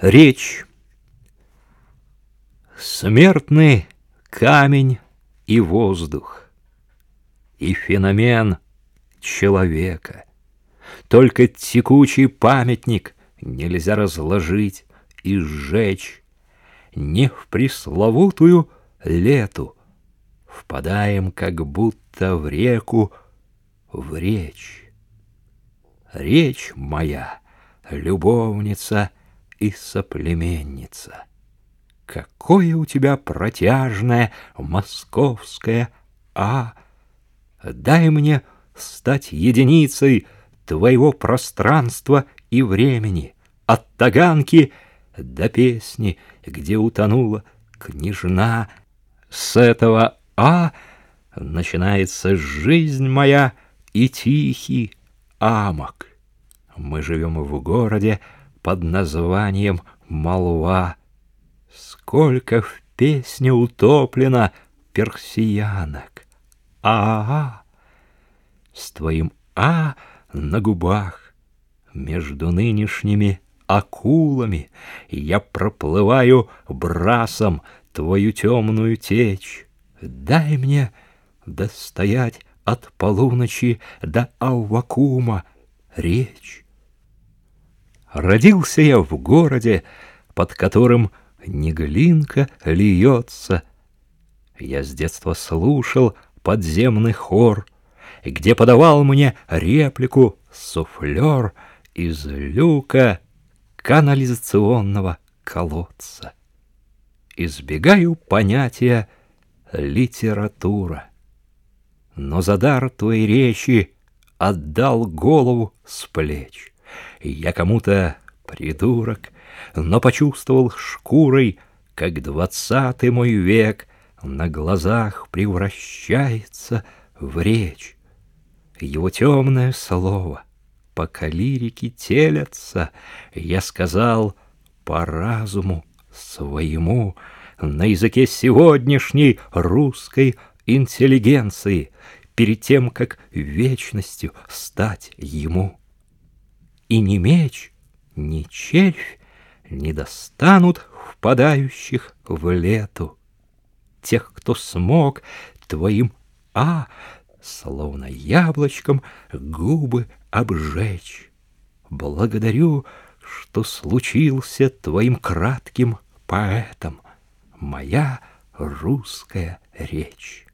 Речь. Смертный камень и воздух, и феномен человека. Только текучий памятник нельзя разложить и сжечь. Не в пресловутую лету впадаем как будто в реку, в речь. Речь моя, любовница — и соплеменница. Какое у тебя протяжное московское «а». Дай мне стать единицей твоего пространства и времени, от таганки до песни, где утонула княжна. С этого «а» начинается жизнь моя и тихий амок. Мы живем в городе, под названием «Молва». Сколько в песне утоплено персиянок. А-а-а! С твоим «а» на губах между нынешними акулами я проплываю брасом твою темную течь. Дай мне достоять от полуночи до Аввакума речь. Родился я в городе, под которым неглинка льется. Я с детства слушал подземный хор, где подавал мне реплику суфлер из люка канализационного колодца. Избегаю понятия литература, но за дар твоей речи отдал голову с плеч. Я кому-то придурок, но почувствовал шкурой, как двадцатый мой век на глазах превращается в речь. Его темное слово по калирике телятся, я сказал по разуму своему на языке сегодняшней русской интеллигенции перед тем, как вечностью стать ему и ни меч, ни червь не достанут впадающих в лету. Тех, кто смог твоим «а», словно яблочком, губы обжечь. Благодарю, что случился твоим кратким поэтом моя русская речь.